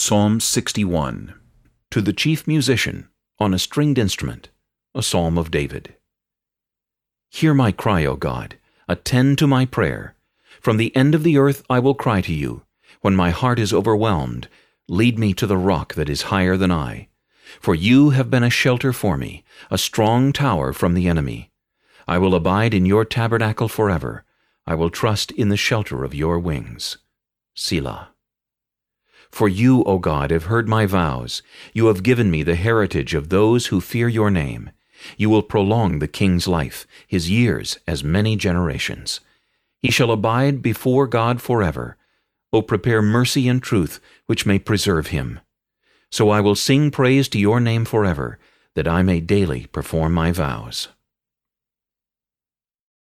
Psalm 61 To the chief musician, on a stringed instrument, a psalm of David. Hear my cry, O God, attend to my prayer. From the end of the earth I will cry to you. When my heart is overwhelmed, lead me to the rock that is higher than I. For you have been a shelter for me, a strong tower from the enemy. I will abide in your tabernacle forever. I will trust in the shelter of your wings. Selah. For you, O God, have heard my vows. You have given me the heritage of those who fear your name. You will prolong the king's life, his years as many generations. He shall abide before God forever. O prepare mercy and truth, which may preserve him. So I will sing praise to your name forever, that I may daily perform my vows.